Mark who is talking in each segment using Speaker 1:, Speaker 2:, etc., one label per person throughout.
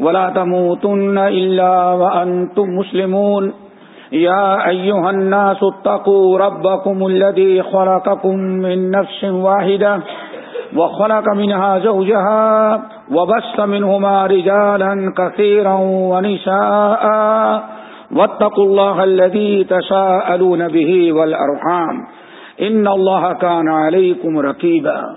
Speaker 1: ولا تموتن إلا وأنتم مسلمون. يا أيها الناس اتقوا ربكم الذي خلقكم من نفس واحدة وخلق منها زوجها وبس منهما رجالا كثيرا ونساء. واتقوا الله الذي تساءلون به والأرحام. إن الله كان عليكم ركيبا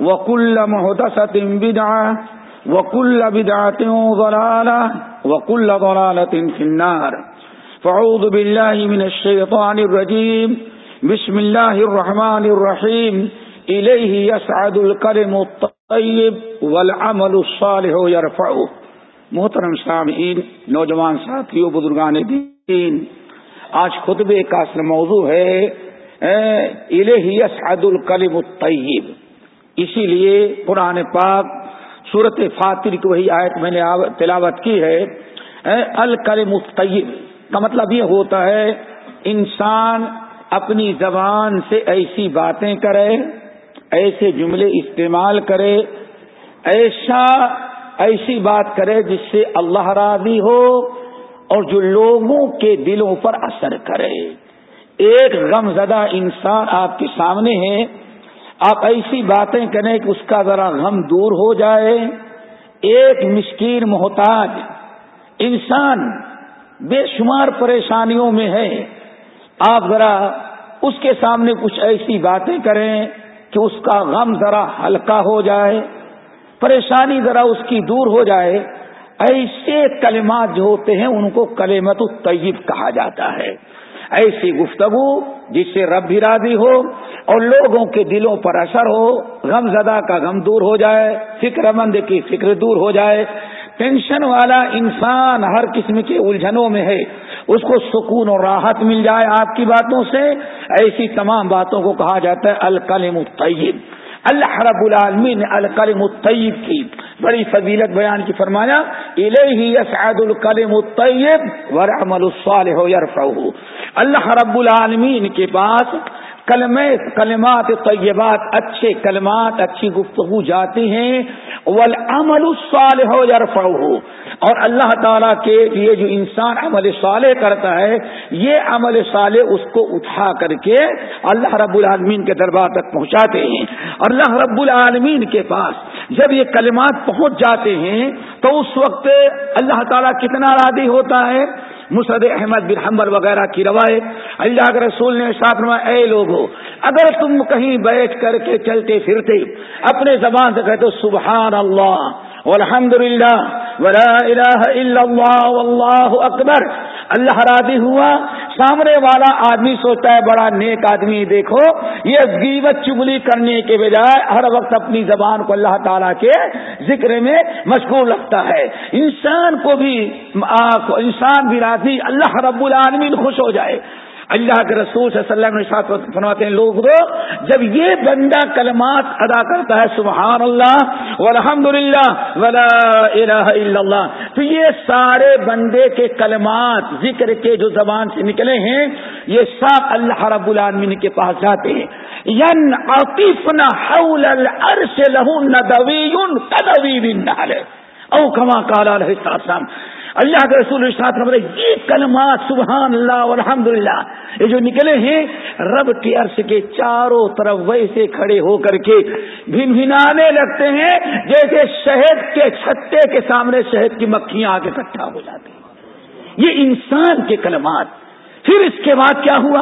Speaker 1: وكل مهدسة بدعة وكل بدعة ضلالة وكل ضلالة في النار. فعوذ بالله من الشيطان الرجيم. بسم الله الرحمن الرحيم. إليه يسعد الكلم الطيب والعمل الصالح يرفعه. محترم سامعین، نوجوان ساتھیوں، بزرگان دین، آج خطبے کا اصل موضوع ہے الہ یسعد الکلم الطیب اسی لیے قرآن پاک صورت فاتر کی وہی آیت میں نے تلاوت کی ہے۔ الکلم الطیب، کا مطلب یہ ہوتا ہے، انسان اپنی زبان سے ایسی باتیں کرے، ایسے جملے استعمال کرے، ایسا ایسی بات کرے جس سے اللہ راضی ہو اور جو لوگوں کے دلوں پر اثر کرے۔ ایک غم زدہ انسان آپ کے سامنے ہے۔ آپ ایسی باتیں کریں کہ اس کا ذرا غم دور ہو جائے۔ ایک مسکین محتاج انسان بے شمار پریشانیوں میں ہے۔ آپ ذرا اس کے سامنے کچھ ایسی باتیں کریں کہ اس کا غم ذرا ہلکا ہو جائے، پریشانی ذرا اس کی دور ہو جائے۔ ایسے کلمات جو ہوتے ہیں، ان کو کلمت الطیب کہا جاتا ہے۔ ایسی گفتگو جس سے رب بھی راضی ہو اور لوگوں کے دلوں پر اثر ہو، غم زدہ کا غم دور ہو جائے، فکر مند کی فکر دور ہو جائے۔ ٹینشن والا انسان ہر قسم کے الجھنوں میں ہے۔ اس کو سکون اور راحت مل جائے آپ کی باتوں سے۔ ایسی تمام باتوں کو کہا جاتا ہے، الکلم الطیب۔ اللہ رب العالمین الکلم الطیب کی بڑی فضیلت بیان کی، فرمایا الہی یسعد الکلم الطیب ورحمل الصالح یرفعہ۔ اللہ رب العالمین کے پاس کلم کلمات طیبات، اچھے کلمات، اچھی گفتگو جاتی ہیں، والعمل الصالح یرفعہ، اور اللہ تعالیٰ کے یہ جو انسان عمل صالح کرتا ہے، یہ عمل صالح اس کو اٹھا کر کے اللہ رب العالمین کے دربار تک پہنچاتے ہیں۔ اور اللہ رب العالمین کے پاس جب یہ کلمات پہنچ جاتے ہیں، تو اس وقت اللہ تعالیٰ کتنا راضی ہوتا ہے؟ مسد احمد بن حمبر وغیرہ کی روایت۔ اللہ کے رسول نے ساتھ میں اے لوگ اگر تم کہیں بیٹھ کر کے چلتے پھرتے، اپنے زبان سے کہتے سبحان اللہ الحمد للہ ولا الہ الا اللہ، واللہ اکبر اللہ راضی ہوا، سامنے والا آدمی سوچتا ہے، بڑا نیک آدمی، دیکھو، یہ گیوت چگلی کرنے کے بجائے ہر وقت اپنی زبان کو اللہ تعالیٰ کے ذکر میں مشغول رکھتا ہے۔ انسان کو بھی انسان بھی راضی، اللہ رب العالمین خوش ہو جائے۔ اللہ کے رسول صلی اللہ علیہ وسلم فرماتے ہیں، لوگ دو جب یہ بندہ کلمات ادا کرتا ہے، سبحان اللہ والحمد للہ ولا الہ الا اللہ، تو یہ سارے بندے کے کلمات ذکر کے جو زبان سے نکلے ہیں، یہ سب اللہ رب العالمین کے پاس جاتے ہیں۔ ین عقیفنا حول العرش لہو ندوی کدوی بن او کما کالا علیہ السلام۔ اللہ کے رسول یہ کلمات، سبحان اللہ الحمد للہ یہ جو نکلے ہیں، رب کے عرش کے چاروں طرف ویسے کھڑے ہو کر کے بھن بھنانے لگتے ہیں، جیسے شہد کے چھتے کے سامنے شہد کی مکھیاں آ کے اکٹھا ہو جاتی ہیں۔ یہ انسان کے کلمات۔ پھر اس کے بعد کیا ہوا؟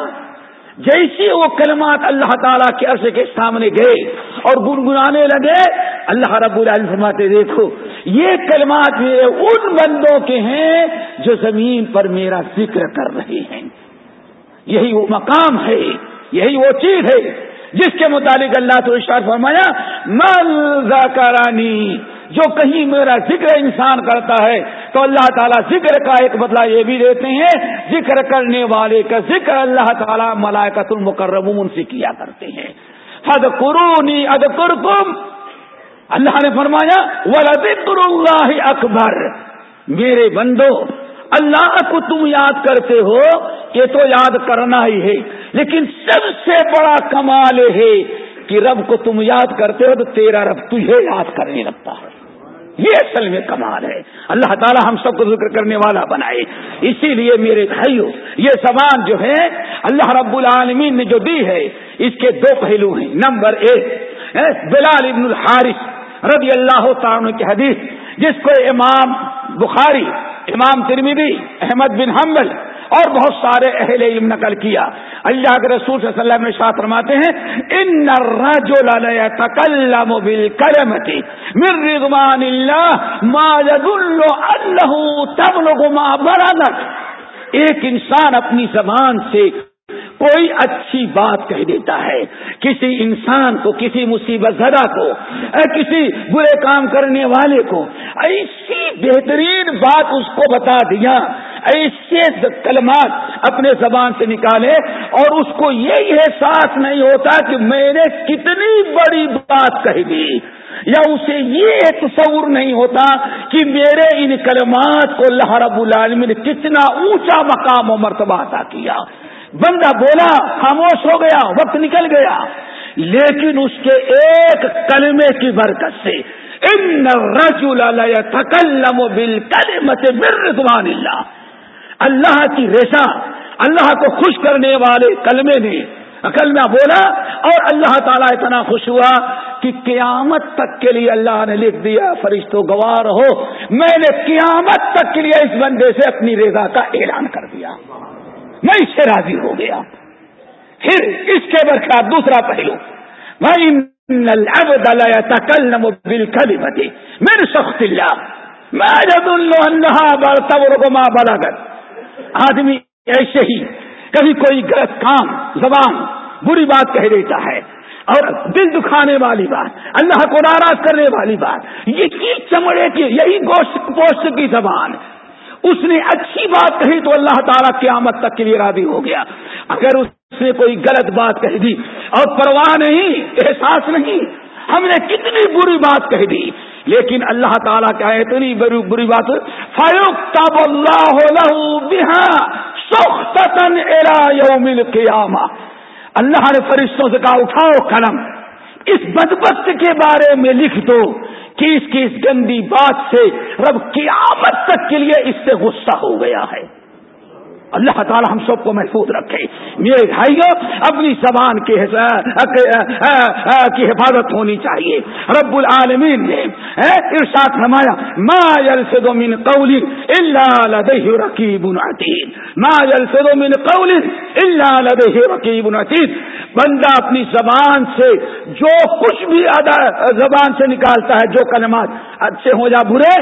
Speaker 1: جیسے وہ کلمات اللہ تعالیٰ کے عرصے کے سامنے گئے اور گنگنانے لگے، اللہ رب العالمین فرماتے، دیکھو، یہ کلمات میرے ان بندوں کے ہیں جو زمین پر میرا ذکر کر رہے ہیں۔ یہی وہ مقام ہے، یہی وہ چیز ہے جس کے متعلق اللہ تو اشار فرمایا مل کرانی جو کہیں میرا ذکر انسان کرتا ہے، تو اللہ تعالیٰ ذکر کا ایک بدلہ یہ بھی دیتے ہیں، ذکر کرنے والے کا ذکر اللہ تعالیٰ ملائکت المکرمون سے کیا کرتے ہیں۔ حد قرونی اد اللہ نے فرمایا ولادر اللہ اکبر۔ میرے بندو، اللہ کو تم یاد کرتے ہو، یہ تو یاد کرنا ہی ہے، لیکن سب سے بڑا کمال ہے کہ رب کو تم یاد کرتے ہو تو تیرا رب تجھے یاد کرنے لگتا ہے۔ یہ اصل میں کمال ہے۔ اللہ تعالی ہم سب کو ذکر کرنے والا بنائے۔ اسی لیے میرے بھائیوں یہ زبان جو ہے، اللہ رب العالمین نے جو دی ہے، اس کے دو پہلو ہیں۔ نمبر ایک بلال ابن الحارث رضی اللہ تعالیٰ کی حدیث، جس کو امام بخاری، امام ترمیدی احمد بن حمل اور بہت سارے اہل علم نقل کیا۔ اللہ کے رسول صلی اللہ علیہ وسلم نے شاہ فرماتے ہیں، ان الرجل لا يتكلم بالكلمه من رضوان الله ما يدل انه تبلغ ما بلغت ایک انسان اپنی زبان سے کوئی اچھی بات کہہ دیتا ہے۔ کسی انسان کو، کسی مصیبت زدہ کو کسی برے کام کرنے والے کو، ایسی بہترین بات اس کو بتا دیا۔ ایسے کلمات اپنے زبان سے نکالے اور اس کو یہ احساس نہیں ہوتا کہ میں نے کتنی بڑی بات کہہ دی یا اسے یہ تصور نہیں ہوتا کہ میرے ان کلمات کو اللہ رب العالمین نے کتنا اونچا مقام و مرتبہ عطا کیا۔ بندہ بولا، خاموش ہو گیا، وقت نکل گیا۔ لیکن اس کے ایک کلمے کی برکت سے ان رجول تکلم بل کلمت برضوان اللہ۔ اللہ کی ریشا اللہ کو خوش کرنے والے کلمے نے۔ کلمہ بولا اور اللہ تعالیٰ اتنا خوش ہوا کہ قیامت تک کے لیے اللہ نے لکھ دیا فرشتوں گوار ہو میں نے قیامت تک کے لیے اس بندے سے اپنی رضا کا اعلان کر دیا۔ میں اس سے راضی ہو گیا۔ پھر اس کے برکات دوسرا پہلو۔ بھائی تکلم بل کلی بتی میرے سخت اللہ میں بڑا کر آدمی ایسے ہی کبھی کوئی غلط کام، زبان بری بات کہہ دیتا ہے اور دل دکھانے والی بات، اللہ کو ناراض کرنے والی بات یہ چمڑے کی، یہی گوشت پوشت کی زبان۔ اس نے اچھی بات کہی تو اللہ تعالیٰ قیامت تک کے لیے راضی ہو گیا۔ اگر اس نے کوئی غلط بات کہہ دی اور پرواہ نہیں، احساس نہیں، ہم نے کتنی بری بات کہہ دی۔ لیکن اللہ تعالیٰ کا اتنی بری بری بات فاروق تب اللہ یوم قیامہ اللہ نے فرشتوں سے کہا، اٹھاؤ قلم۔ اس بدبخت کے بارے میں لکھ دو کہ اس کی اس گندی بات سے رب قیامت تک کے لیے اس سے غصہ ہو گیا ہے۔ اللہ تعالی ہم سب کو محفوظ رکھے۔ میرے بھائیوں اپنی زبان کی حفاظت ہونی چاہیے۔ رب العالمین نے ارشاد فرمایا، ما يلفظ من قول الا لديه رقيب عتيد ما يلفظ من قول الا لديه رقيب عتيد بندہ اپنی زبان سے جو کچھ بھی زبان سے نکالتا ہے، جو کلمات اچھے ہو جا برے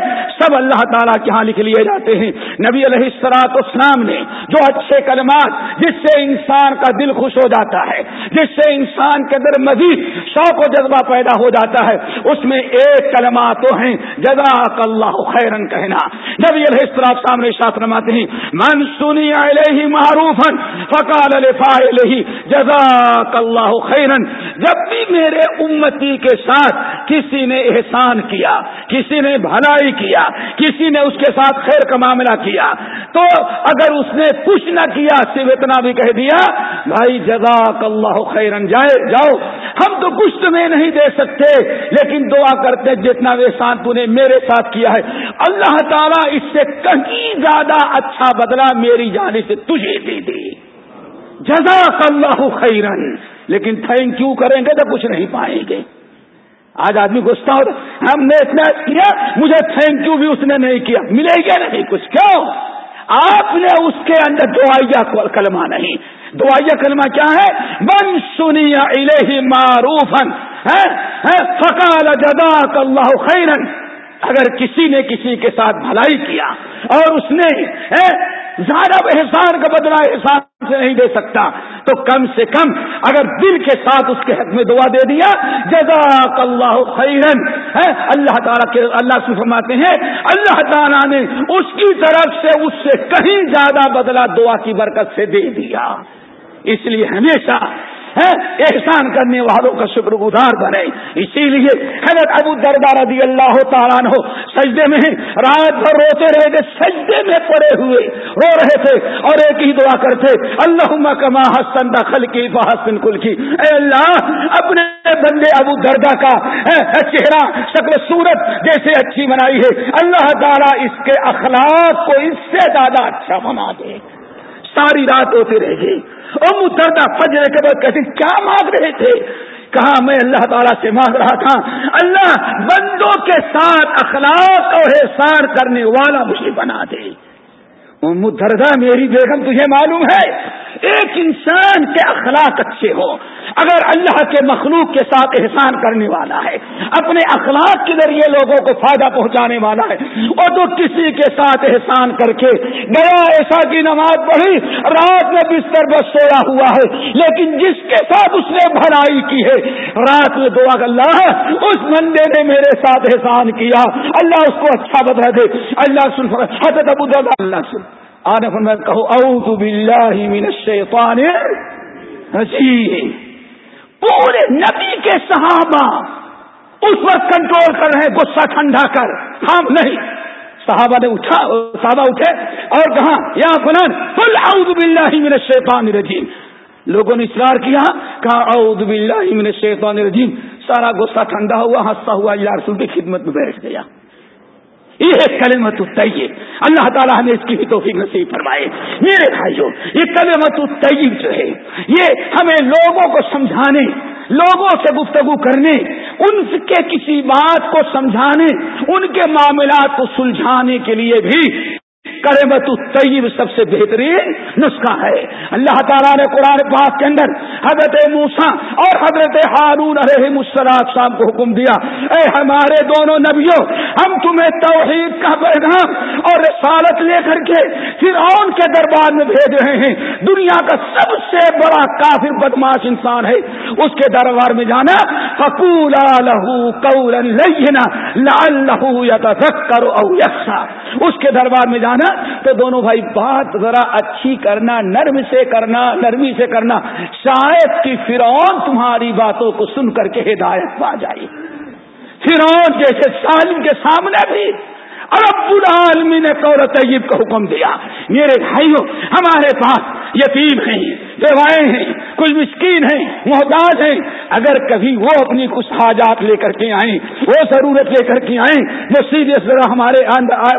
Speaker 1: سب اللہ تعالیٰ کے ہاں لکھ لیے جاتے ہیں۔ نبی علیہ السلاط اسلام نے جو اچھے کلمات جس سے انسان کا دل خوش ہو جاتا ہے، جس سے انسان کے اندر مزید شوق و جذبہ پیدا ہو جاتا ہے، اس میں ایک کلمات تو ہیں، جزاک اللہ خیرن کہنا۔ نبی علیہ السلام سامنے شاط رماتے ہیں، من سنی علیہ معروف فقال لفاعلہ، جزاک اللہ خیرن۔ جب بھی میرے امتی کے ساتھ کسی نے احسان کیا، کسی نے بھلائی کیا کسی نے اس کے ساتھ خیر کا معاملہ کیا تو اگر اس نے کچھ نہ کیا، صرف اتنا بھی کہہ دیا، بھائی جزاک اللہ خیرن، جائے، جاؤ۔ ہم تو کچھ تمہیں نہیں دے سکتے، لیکن دعا کرتے جتنا احسان تو نے میرے ساتھ کیا ہے۔ اللہ تعالیٰ اس سے کہیں زیادہ اچھا بدلا میری جانے سے تجھے دے دے۔ جزاک اللہ خیرن۔ لیکن تھینک یو کریں گے تو کچھ نہیں پائیں گے۔ آج آدمی گستا ہو ہم نے اتنا کیا، مجھے تھینک یو بھی اس نے نہیں کیا۔ ملے گا نہیں، کچھ کیوں؟ آپ نے اس کے اندر دعائیا کلمہ نہیں۔ دعائیا کلمہ کیا ہے؟ من سنیا الہ معروفن فقال جداک اللہ خیرن۔ اگر کسی نے کسی کے ساتھ بھلائی کیا اور اس نے زیادہ احسان کا بدلا احسان نہیں دے سکتا۔ تو کم سے کم اگر دل کے ساتھ اس کے حق میں دعا دے دیا، جزاک اللہ خیرن اللہ تعالیٰ کے اللہ سے فرماتے ہیں، اللہ تعالیٰ نے اس کی طرف سے اس سے کہیں زیادہ بدلا دعا کی برکت سے دے دیا۔ اس لیے ہمیشہ احسان کرنے والوں کا شکر گزار بنے۔ اسی لیے حضرت ابو دردار رضی اللہ تعالیٰ ہو سجدے میں رات بھر روتے رہے تھے، سجدے میں پڑے ہوئے۔ رو رہے تھے اور ایک ہی دعا کرتے اللہ کما حسن دخل کی بحسن کل کی۔ اے اللہ، اپنے بندے ابو دردا کا چہرہ، شکل، صورت جیسے اچھی بنائی ہے۔ اللہ تعالیٰ اس کے اخلاق کو اس سے زیادہ اچھا بنا دے۔ ساری رات ہوتے رہ گئی اور متردہ فجر کے بعد کہتے کیا مانگ رہے تھے؟ کہا، میں اللہ تعالیٰ سے مانگ رہا تھا، اللہ بندوں کے ساتھ اخلاق اور احسان کرنے والا مجھے بنا دے۔ متردہ میری بیگم تجھے معلوم ہے، ایک انسان کے اخلاق اچھے ہو اگر اللہ کے مخلوق کے ساتھ احسان کرنے والا ہے، اپنے اخلاق کے ذریعے لوگوں کو فائدہ پہنچانے والا ہے، اور تو کسی کے ساتھ احسان کر کے گیا ایسا کی نماز پڑھی، رات میں بستر پر سویا ہوا ہے، لیکن جس کے ساتھ اس نے بھلائی کی ہے، رات میں دعا اللہ، اس بندے نے میرے ساتھ احسان کیا، اللہ اس کو اچھا بدلا دے۔ اللہ سن، حضرت ابو اللہ سن۔ آنے میں کہو، اعوذ باللہ من الشیطان الرجیم. پورے نبی کے صحابہ اس وقت کنٹرول کر رہے ہیں، غصہ ٹھنڈا کر۔ ہم نہیں۔ صحابہ نے اٹھا، صحابہ اٹھے اور کہا، یا فلان فل اعوذ باللہ من الشیطان الرجیم. لوگوں نے اصرار کیا، کہا، اعوذ باللہ من الشیطان الرجیم. سارا غصہ ٹھنڈا ہوا ہنستا ہوا، اللہ رسول کی خدمت میں بیٹھ گیا۔ یہ کلمت الطیب۔ اللہ تعالیٰ ہمیں اس کی بھی توفیق نصیب فرمائے۔ میرے بھائیوں، یہ کلمت الطیب جو ہے، یہ ہمیں لوگوں کو سمجھانے، لوگوں سے گفتگو کرنے، ان کے کسی بات کو سمجھانے، ان کے معاملات کو سلجھانے کے لیے بھی کرمت الطیب سب سے بہترین نسخہ ہے۔ اللہ تعالیٰ نے قرآن پاک کے اندر حضرت موسا اور حضرت ہارون علیہ مسلاط صاحب کو حکم دیا، اے ہمارے دونوں نبیوں، ہم تمہیں توحید کا پیغام اور رسالت لے کر کے فرعون کے دربار میں بھیج رہے ہیں۔ دنیا کا سب سے بڑا کافر بدماش انسان ہے۔ اس کے دربار میں جانا فکول لہو قول لال لہو یا او یکسا اس کے دربار میں جانا تو دونوں بھائی بات ذرا اچھی کرنا، نرم سے کرنا، نرمی سے کرنا، شاید کی فرعون تمہاری باتوں کو سن کر کے ہدایت پا جائے۔ فرعون جیسے سالم کے سامنے بھی رب العالمی نے قور طیب کا حکم دیا۔ میرے بھائیوں، ہمارے پاس یتیم ہیں سیوائیں ہیں کچھ مسکین ہیں، محتاج ہیں۔ اگر کبھی وہ اپنی کچھ حاجات لے کر کے آئیں، وہ ضرورت لے کر کے آئیں وہ سیدھے ذرا ہمارے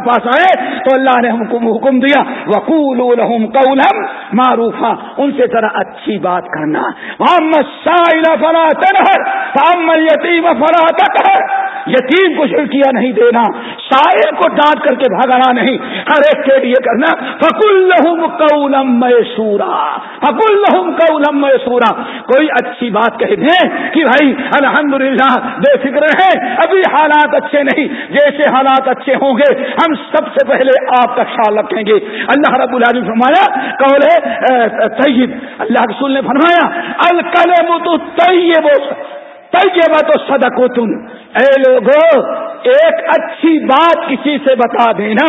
Speaker 1: پاس آئے، تو اللہ نے ہم کو حکم دیا وقول الحم قولم معروفہ ان سے ذرا اچھی بات کرنا۔ محمد شاہ فلا تنہر محمد یتیم فلا تکہر یتیم کو شرکیہ نہیں دینا شاعر کو ڈانٹ کر کے بھاگنا نہیں۔ ہر ایک کے لیے کرنا۔ فکل قولم میسورا فکل لہم قولم میسورا کوئی اچھی بات کہہ دیں کہ بھائی الحمدللہ بے فکر ہے ابھی حالات اچھے نہیں۔ جیسے حالات اچھے ہوں گے، ہم سب سے پہلے آپ کا خیال رکھیں گے۔ اللہ رب العالمین فرمایا، قول طیب۔ اللہ رسول نے فرمایا الکلم تو طیب طیبہ تو صدق تم اے لوگوں ایک اچھی بات کسی سے بتا دینا،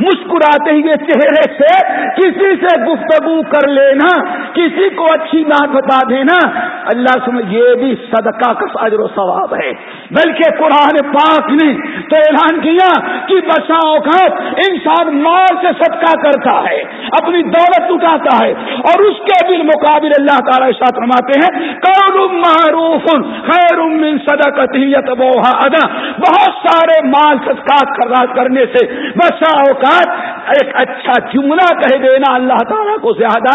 Speaker 1: مسکراتے ہوئے چہرے سے کسی سے گفتگو کر لینا، کسی کو اچھی بات بتا دینا۔ اللہ سمجھ یہ بھی صدقہ کا اجر و ثواب ہے۔ بلکہ قرآن پاک نے تو اعلان کیا کہ بسا اوقات انسان مال سے صدقہ کرتا ہے، اپنی دولت اٹھاتا ہے اور اس کے بھی مقابل اللہ تعالی ساتھ رماتے ہیں معروف خیر من صدقت ادا۔ بہت سارے مال صدقات کرنے سے بسا اوقات ایک اچھا جملہ کہہ دینا اللہ تعالیٰ کو زیادہ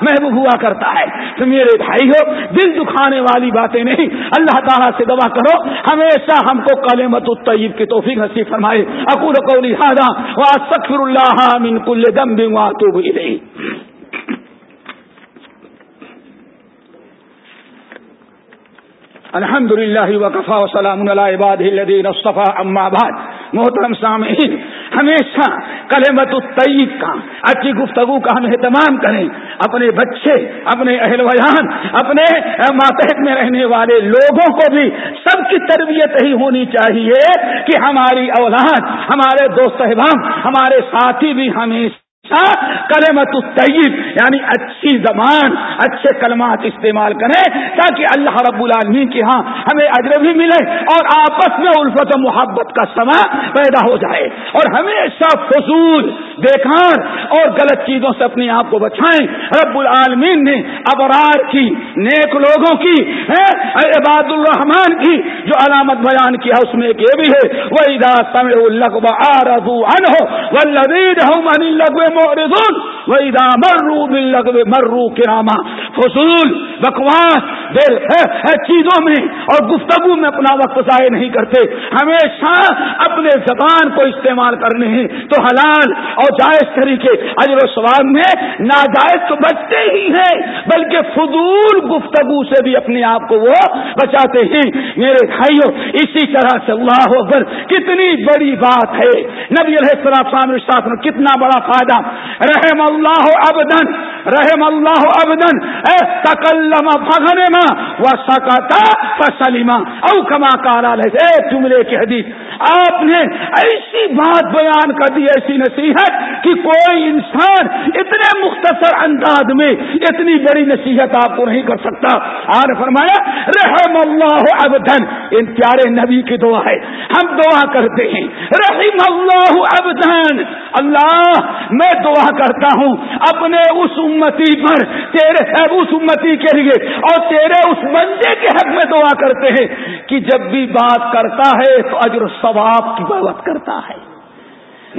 Speaker 1: محبوب ہوا کرتا ہے۔ تو میرے بھائی ہو دل دکھانے والی باتیں نہیں۔ اللہ تعالیٰ سے دعا کرو، ہمیشہ ہم کو کالے مت الطیب کی توفیق نصیب فرمائے۔ اکول کو لہٰذا سکر اللہ من کل دم بھی وہاں تو بھی الحمد للہ وقفا وسلام عباد الصفا اما بعد. محترم سامعین، ہمیشہ کلمت الطیب کا، اچھی گفتگو کا ہم اہتمام کریں. اپنے بچے، اپنے اہل ویان اپنے ماتحت میں رہنے والے لوگوں کو بھی سب کی تربیت ہی ہونی چاہیے کہ ہماری اولاد، ہمارے دوست احباب، ہمارے ساتھی بھی ہمیشہ کلمت الطیب یعنی اچھی زبان، اچھے کلمات استعمال کریں تاکہ اللہ رب العالمین کے ہاں ہمیں اجر بھی ملے اور آپس میں الفت و محبت کا سما پیدا ہو جائے۔ اور ہمیشہ فضول، بیکار اور غلط چیزوں سے اپنے آپ کو بچائیں۔ رب العالمین نے ابرار کی، نیک لوگوں کی عباد الرحمان کی جو علامت بیان کیا، اس میں ایک یہ بھی ہے وہ ادا سمے الگ آرزو ان ہو وہ لبید ہو معرضون وَإِذَا مرو بِاللَّغْوِ مرو كِرَامًا فضول بکواس، دل چیزوں میں اور گفتگو میں اپنا وقت ضائع نہیں کرتے۔ ہمیشہ اپنے زبان کو استعمال کرنے ہیں۔ تو حلال اور جائز طریقے اجر و سوال میں ناجائز تو بچتے ہی ہیں، بلکہ فضول گفتگو سے بھی اپنے آپ کو وہ بچاتے ہیں۔ میرے بھائیوں، اسی طرح سے اللہ اکبر، کتنی بڑی بات ہے۔ نبی علیہ السلام کتنا بڑا فائدہ، رحم اللہ ابدن رحم اللہ ابدن اے تکلم فغنما و سکتا فسلما، او کما کارا لے جملے کی حدیث، آپ نے ایسی بات بیان کر دی، ایسی نصیحت کہ کوئی انسان اتنے مختصر انداز میں اتنی بڑی نصیحت آپ کو نہیں کر سکتا۔ آر فرمایا، رحم اللہ ابدن ان پیارے نبی کی دعا ہے، ہم دعا کرتے ہیں، رحم اللہ ابدن اللہ، میں دعا کرتا ہوں، اپنے اس امتی پر، تیرے اس امتی کے لیے۔ اور تیرے اس بندے کے حق میں دعا کرتے ہیں کہ جب بھی بات کرتا ہے تو اجر ثواب کی بات کرتا ہے۔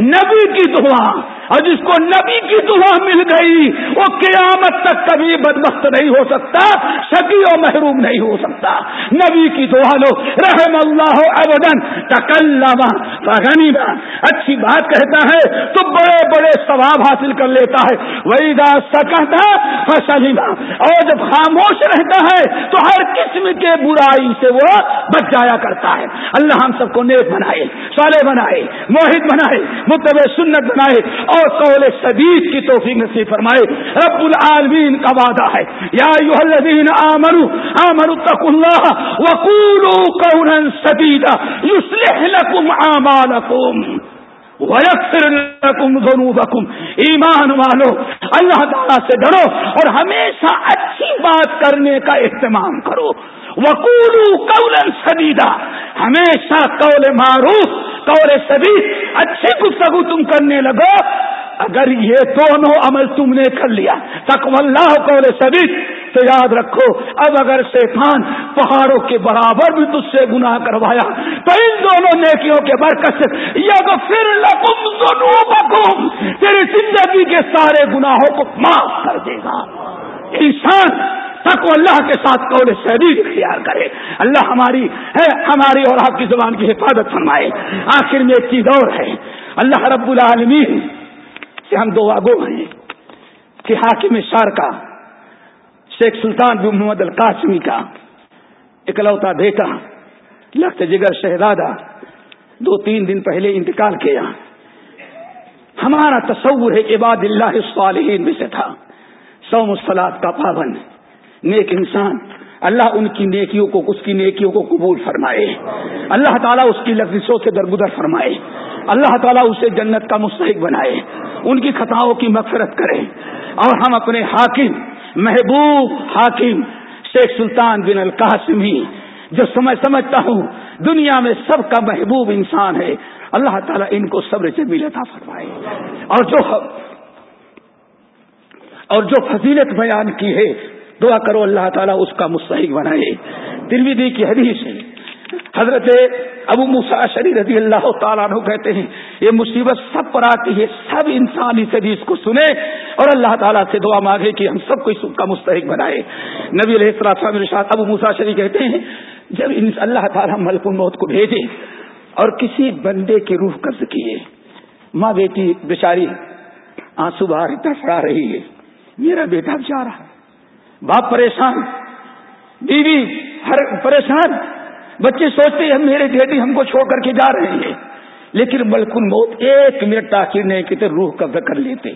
Speaker 1: نبی کی دعا اور جس کو نبی کی دعا مل گئی، وہ قیامت تک کبھی بدمست نہیں ہو سکتا شکی و محروم نہیں ہو سکتا۔ نبی کی دعا لو، رحم اللہ ابدن تکلما غنیما اچھی بات کہتا ہے، تو بڑے بڑے ثواب حاصل کر لیتا ہے۔ وہی داس سکتا فسلیما اور جب خاموش رہتا ہے، تو ہر قسم کے برائی سے وہ بچ جایا کرتا ہے۔ اللہ ہم سب کو نیک بنائے سالے بنائے موہد بنائے متب سنت بنائے۔ اور قول سدید کی توفیق نصیب فرمائے۔ رب العالمین کا وعدہ ہے۔ یا الذین آمنوا آمنوا اتقوا اللہ وقولوا قولا سدیدا۔ یصلح لكم اعمالکم ذنوبکم۔ ایمان والو، اللہ تعالیٰ سے ڈرو اور ہمیشہ اچھی بات کرنے کا اہتمام کرو۔ وکولو قولا سدیدا۔ ہمیشہ قول معروف، قول سدید اچھی گفتگو تم کرنے لگو۔ اگر یہ دونوں عمل تم نے کر لیا تقو اللہ قول سدید تو یاد رکھو، اب اگر شیطان پہاڑوں کے برابر بھی تجھ سے گناہ کروایا، تو ان دونوں نیکیوں کے برکت سے یا پھر لکم تیری زندگی کے سارے گناہوں کو معاف کر دے گا۔ انسان تک اللہ کے ساتھ قول شدید اختیار کرے۔ اللہ ہماری ہے، ہماری اور آپ کی زبان کی حفاظت فرمائے۔ آخر میں ایک چیز اور ہے۔ اللہ رب العالمین سے ہم دو آگو ہیں، کہ حاکم شار کا، شیخ سلطان بن محمد القاسمی کا اکلوتا بیٹا لخت جگر شہزادہ، دو تین دن پہلے انتقال کیا۔ ہمارا تصور ہے عباد اللہ الصالحین میں سے تھا سو مسلات کا پابند، نیک انسان۔ اللہ ان کی نیکیوں کو، اس کی نیکیوں کو قبول فرمائے۔ اللہ تعالیٰ اس کی لفظوں سے درگزر فرمائے۔ اللہ تعالیٰ اسے جنت کا مستحق بنائے، ان کی خطاؤں کی مغفرت کرے۔ اور ہم اپنے حاکم، محبوب حاکم، شیخ سلطان بن القاسمی جو سمجھ سمجھتا ہوں، دنیا میں سب کا محبوب انسان ہے، اللہ تعالیٰ ان کو صبر سے ملتا فرمائے۔ اور جو اور جو فضیلت بیان کی ہے، دعا کرو اللہ تعالیٰ اس کا مستحق بنائے۔ ترویدی کی حدیث ہے حضرت ابو شری رضی اللہ تعالیٰ عنہ کہتے ہیں، یہ مصیبت سب پر آتی ہے، سب انسان اس حدیث کو سنے اور اللہ تعالیٰ سے دعا مانگے کہ ہم سب کو اس کا مستحق بنائے۔ نبی علیہ السلام ابو مساشری کہتے ہیں، جب اللہ تعالیٰ ملک الموت کو بھیجے اور کسی بندے کی روح قبض کیے، ماں بیٹی بیچاری آنسو باہر ڈسڑا رہی ہے، میرا بیٹا جا رہا ہے۔ باپ پریشان، بیوی ہر پریشان۔ بچے سوچتے ہیں میرے بیٹی ہم کو چھوڑ کر کے جا رہے ہیں۔ لیکن ملک الموت ایک منٹ تاخیر نہیں کہ روح قبض کر لیتے۔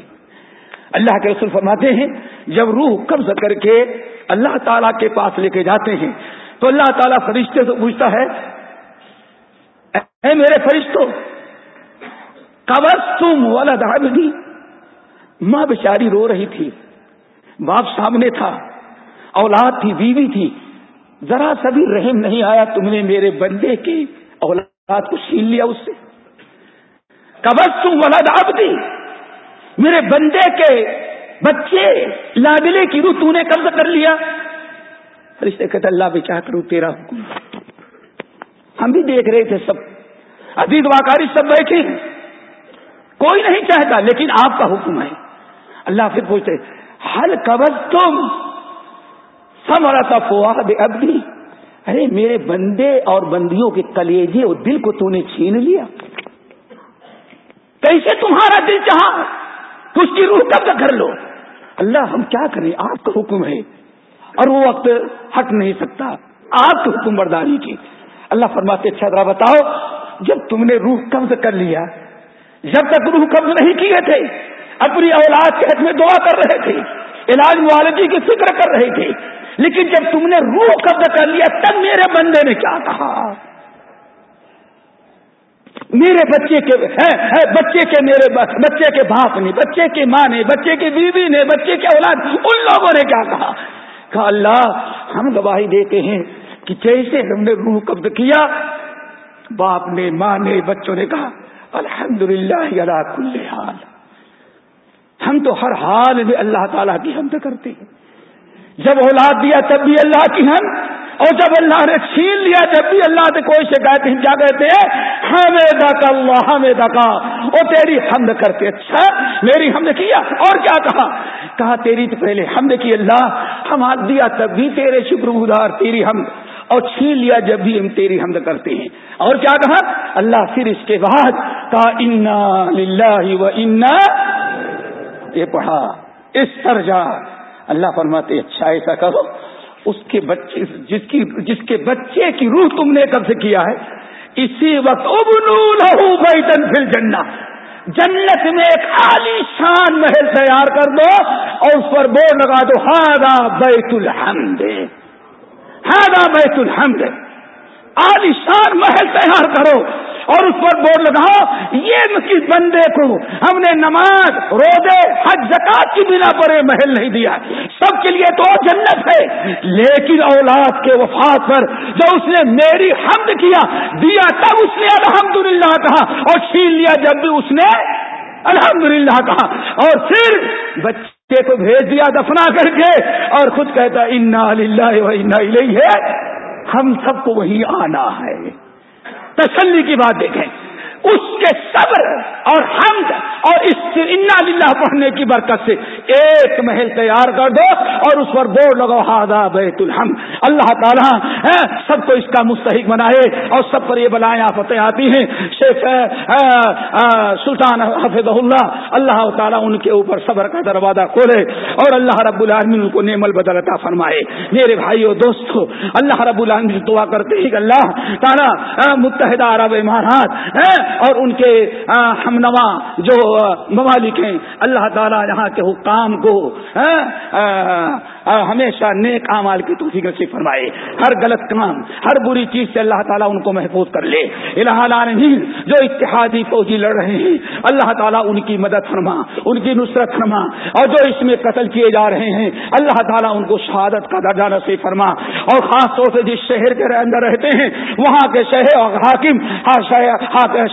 Speaker 1: اللہ کے رسول فرماتے ہیں، جب روح قبض کر کے اللہ تعالی کے پاس لے کے جاتے ہیں، تو اللہ تعالیٰ فرشتے سے پوچھتا ہے، اے میرے فرشتوں کبر تم والا دی ماں بیچاری رو رہی تھی، باپ سامنے تھا، اولاد تھی، بیوی تھی۔ ذرا سبھی رحم نہیں آیا تم نے میرے بندے کی اولاد کو چھین لیا اس سے۔ کبر تم والا دی میرے بندے کے بچے لاڈلے کی روح تو نے قبض کر لیا۔ رشتے کہتے اللہ بھی کیا کروں تیرا حکم۔ ہم بھی دیکھ رہے تھے سب۔ عزیز واقعی سب بیٹھے کوئی نہیں چاہتا، لیکن آپ کا حکم ہے۔ اللہ پھر پوچھتے حل قبض تم سمرا تھا فواد ابھی ارے، میرے بندے اور بندیوں کے کلیجے اور دل کو تو نے چھین لیا۔ کیسے تمہارا دل چاہا؟ تو اس کی روح کب کر لو؟ اللہ، ہم کیا کریں؟ آپ کا حکم ہے۔ اور وہ وقت ہٹ نہیں سکتا۔ آپ کی حکم برداری کی۔ اللہ فرماتے اچھا ذرا بتاؤ، جب تم نے روح قبض کر لیا، جب تک روح قبض نہیں کیے تھے، اپنی اولاد کے حق میں دعا کر رہے تھے، علاج معالجی کی فکر کر رہے تھے لیکن جب تم نے روح قبض کر لیا، تب میرے بندے نے کیا کہا؟ میرے بچے کے بچے کے میرے بچے کے باپ نے، بچے کی ماں نے، بچے کی بیوی نے، بچے کے اولاد ان لوگوں نے کیا کہا؟ کہا، اللہ، ہم گواہی دیتے ہیں کہ جیسے ہم نے روح قبض کیا، باپ نے، ماں نے، بچوں نے کہا الحمد للہ کل حال۔ ہم تو ہر حال میں اللہ تعالیٰ کی حمد کرتے ہیں۔ جب اولاد دیا تب بھی اللہ کی ہم، اور جب اللہ نے چھین لیا جب بھی اللہ سے کوئی شکایت ہیں کیا کہتے ہیں ہمیں دکا اللہ ہمیں دکا وہ تیری حمد کرتے اچھا میری حمد کیا، اور کیا کہا؟ کہا، تیری تو پہلے حمد کی اللہ، ہم دیا تب بھی تیرے شکر گزار تیری حمد۔ اور چھین لیا جب بھی ہم تیری حمد کرتے ہیں۔ اور کیا کہا؟ اللہ پھر اس کے بعد کہا، انا للہ و انا یہ پڑھا، اس پر جا۔ اللہ فرماتے اچھا ایسا کرو، اس کے بچے، جس کی، جس کے بچے کی روح تم نے کب سے کیا ہے، اسی وقت ابنو لہو بیتن فل جنہ جنت میں ایک عالی شان محل تیار کر دو اور اس پر بور لگا دو ہارا بیت الحمد۔ ہارا بیت الحمد۔ عالی شان محل تیار کرو اور اس پر بورڈ لگاؤ۔ یہ کس بندے کو ہم نے نماز، روزے، حج، زکات کی بنا پر محل نہیں دیا۔ سب کے لیے تو جنت ہے۔ لیکن اولاد کے وفات پر جو اس نے میری حمد کیا، دیا تب اس نے الحمدللہ کہا اور چھین لیا جب بھی اس نے الحمدللہ کہا۔ اور پھر بچے کو بھیج دیا دفنا کر کے اور خود کہتا انا للہ ہے ہم سب کو وہی آنا ہے۔ تسلی کی بات دیکھیں۔ اس کے صبر اور حمد اور اس انا للہ پڑھنے کی برکت سے ایک محل تیار کر دو اور اس پر بورڈ لگو ہادا بیت الحم اللہ تعالیٰ سب کو اس کا مستحق بنائے اور سب پر یہ بلائیں آفتیں آتی ہیں۔ شیخ سلطان حفظ اللہ اللہ تعالیٰ ان کے اوپر صبر کا دروازہ کھولے اور اللہ رب العالمین ان کو نعمل بدلتا فرمائے۔ میرے بھائیو، دوستو، اللہ رب العالمین دعا کرتے ہی اللہ تعالیٰ متحدہ عرب امارات اور ان کے ہمنوا جو ممالک ہیں اللہ تعالیٰ یہاں کے حکام کو ہمیشہ نیک امال کی توفیق سے فرمائے۔ ہر غلط کام، ہر بری چیز سے اللہ تعالیٰ ان کو محفوظ کر لے۔ العالمین، جو اتحادی فوجی لڑ رہے ہیں، اللہ تعالیٰ ان کی مدد فرما، ان کی نصرت فرما۔ اور جو اس میں قتل کیے جا رہے ہیں، اللہ تعالیٰ ان کو شہادت کا درجہ نصیب فرما۔ اور خاص طور سے جس شہر کے اندر رہتے ہیں، وہاں کے شہر اور حاکم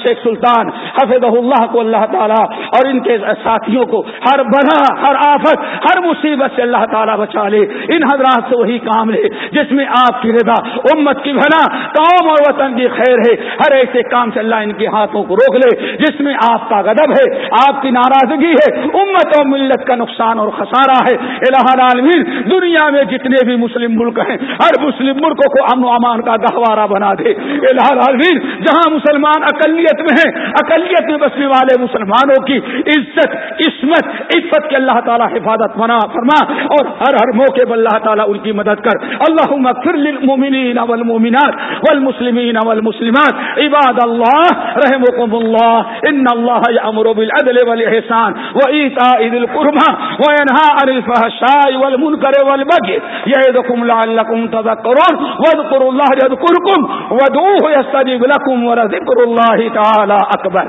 Speaker 1: شیخ سلطان حفظ اللہ کو اللہ تعالیٰ اور ان کے ساتھیوں کو ہر بنا ہر آفت، ہر مصیبت سے اللہ تعالیٰ بچا والے، ان حضرات سے وہی کام لے جس میں آپ کی رضا، امت کی بھلا قوم اور وطن کی خیر ہے۔ ہر ایسے کام سے اللہ ان کے ہاتھوں کو روک لے، جس میں آپ کا غدب ہے، آپ کی ناراضگی ہے۔ امت اور ملت کا نقصان اور خسارہ ہے۔ الہ العالمین، دنیا میں جتنے بھی مسلم ملک ہیں، ہر مسلم ملکوں کو امن و امان کا گہوارہ بنا دے۔ الہ العالمین، جہاں مسلمان اقلیت میں ہیں، اقلیت میں بسنے والے مسلمانوں کی عزت عصمت عزت کے اللہ تعالیٰ حفاظت بنا فرما۔ اور ہر ہر ہر موقع پر اللہ تعالیٰ ان کی مدد کر۔ اللہ مغفر للمؤمنین والمؤمنات والمسلمین والمسلمات۔ عباد اللہ رحمكم الله ان الله يأمر بالعدل والإحسان وإيتاء ذي القربى وينهى عن الفحشاء والمنكر والبغي يعظكم لعلكم تذكرون واذكروا الله يذكركم وادعوه يستجيب لكم ولذكر الله تعالى أكبر